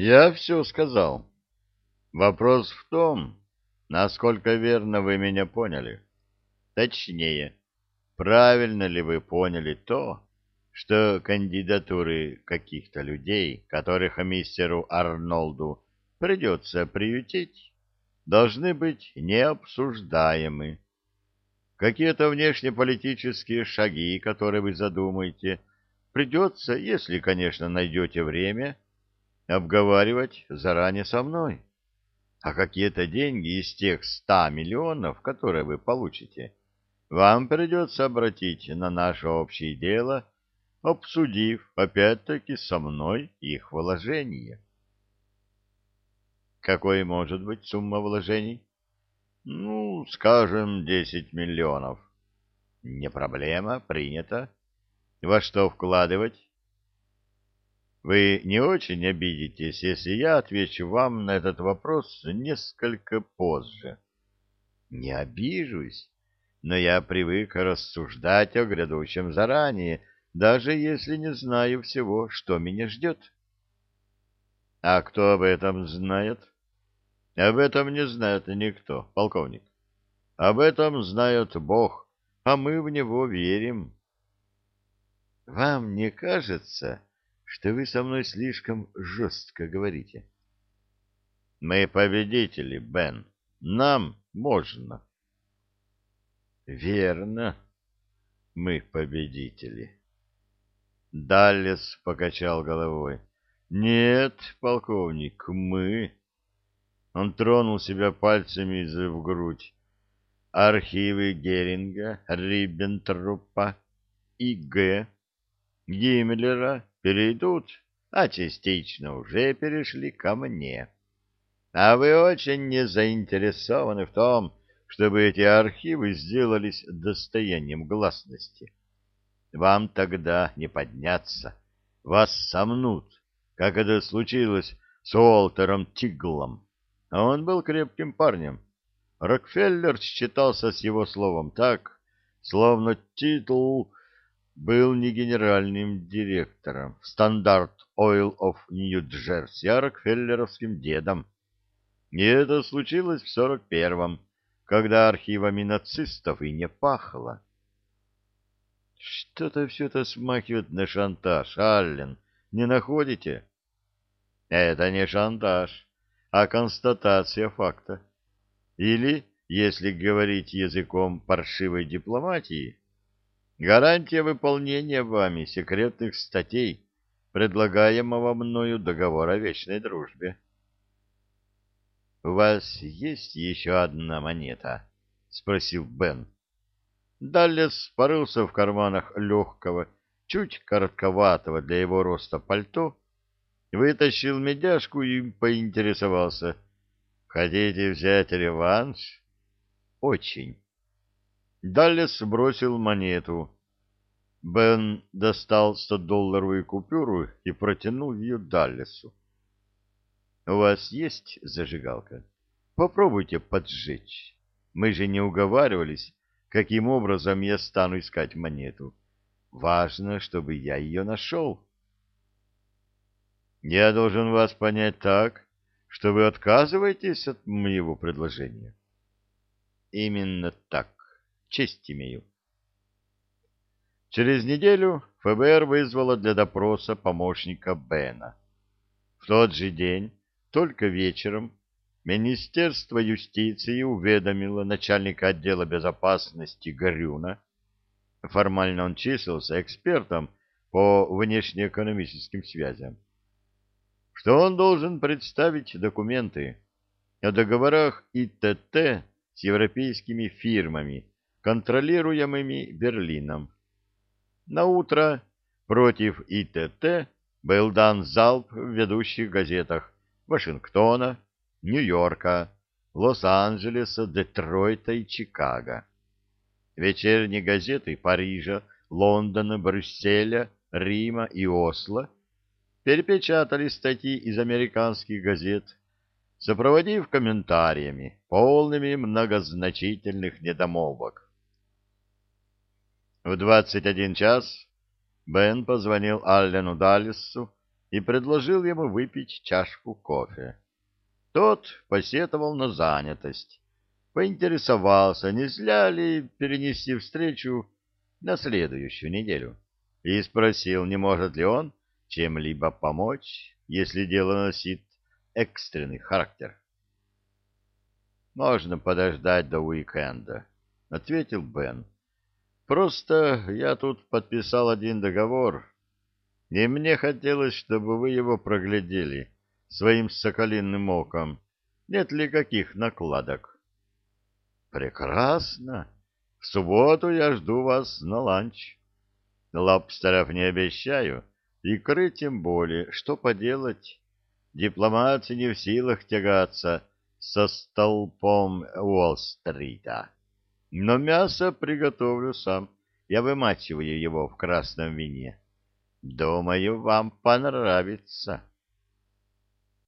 Я все сказал. Вопрос в том, насколько верно вы меня поняли. Точнее, правильно ли вы поняли то, что кандидатуры каких-то людей, которых мистеру Арнольду придется приютить, должны быть необсуждаемы. Какие-то внешнеполитические шаги, которые вы задумаете, придется, если, конечно, найдете время, обговаривать заранее со мной. А какие-то деньги из тех ста миллионов, которые вы получите, вам придется обратить на наше общее дело, обсудив, опять-таки, со мной их вложение. Какой может быть сумма вложений? Ну, скажем, десять миллионов. Не проблема, принято. Во что вкладывать? Вы не очень обидитесь, если я отвечу вам на этот вопрос несколько позже. Не обижусь, но я привык рассуждать о грядущем заранее, даже если не знаю всего, что меня ждет. А кто об этом знает? Об этом не знает никто, полковник. Об этом знает Бог, а мы в него верим. Вам не кажется, что вы со мной слишком жестко говорите? Мы победители, Бен. Нам можно. Верно. Мы победители. Даллес покачал головой. Нет, полковник, мы. Он тронул себя пальцами в грудь. Архивы Геринга, Риббентрупа и Г. Гиммлера перейдут, а частично уже перешли ко мне. А вы очень не заинтересованы в том, чтобы эти архивы сделались достоянием гласности. Вам тогда не подняться, вас сомнут, как это случилось с Уолтером Тиглом. А он был крепким парнем. Рокфеллер считался с его словом так, словно титул был не генеральным директором Стандарт Oil of Нью-Джерси, а Рокфеллеровским дедом. И это случилось в сорок первом, когда архивами нацистов и не пахло. Что-то все это смахивает на шантаж, Аллен, не находите? Это не шантаж, а констатация факта. Или, если говорить языком паршивой дипломатии, Гарантия выполнения вами секретных статей, предлагаемого мною договора о вечной дружбе. — У вас есть еще одна монета? — спросил Бен. Даллес порылся в карманах легкого, чуть коротковатого для его роста пальто, вытащил медяшку и поинтересовался. — Хотите взять реванш? — Очень. Даллес бросил монету. Бен достал стодолларовую купюру и протянул ее Даллесу. — У вас есть зажигалка? Попробуйте поджечь. Мы же не уговаривались, каким образом я стану искать монету. Важно, чтобы я ее нашел. — Я должен вас понять так, что вы отказываетесь от моего предложения. — Именно так честь имею. Через неделю ФБР вызвало для допроса помощника Бена. В тот же день, только вечером, Министерство юстиции уведомило начальника отдела безопасности Горюна, формально он числился экспертом по внешнеэкономическим связям, что он должен представить документы о договорах ИТТ с европейскими фирмами, контролируемыми Берлином. На утро против ИТТ был дан залп в ведущих газетах Вашингтона, Нью-Йорка, Лос-Анджелеса, Детройта и Чикаго. Вечерние газеты Парижа, Лондона, Брюсселя, Рима и Осло перепечатали статьи из американских газет, сопроводив комментариями, полными многозначительных недомолвок. В двадцать один час Бен позвонил Аллену Даллису и предложил ему выпить чашку кофе. Тот посетовал на занятость, поинтересовался, не зря ли перенести встречу на следующую неделю, и спросил, не может ли он чем-либо помочь, если дело носит экстренный характер. «Можно подождать до уикенда», — ответил Бен. «Просто я тут подписал один договор, и мне хотелось, чтобы вы его проглядели своим соколиным оком. Нет ли каких накладок?» «Прекрасно. В субботу я жду вас на ланч. Лобстеров не обещаю, икры тем более. Что поделать? Дипломаты не в силах тягаться» со столпом Уолл-стрита. Но мясо приготовлю сам. Я вымачиваю его в красном вине. Думаю, вам понравится.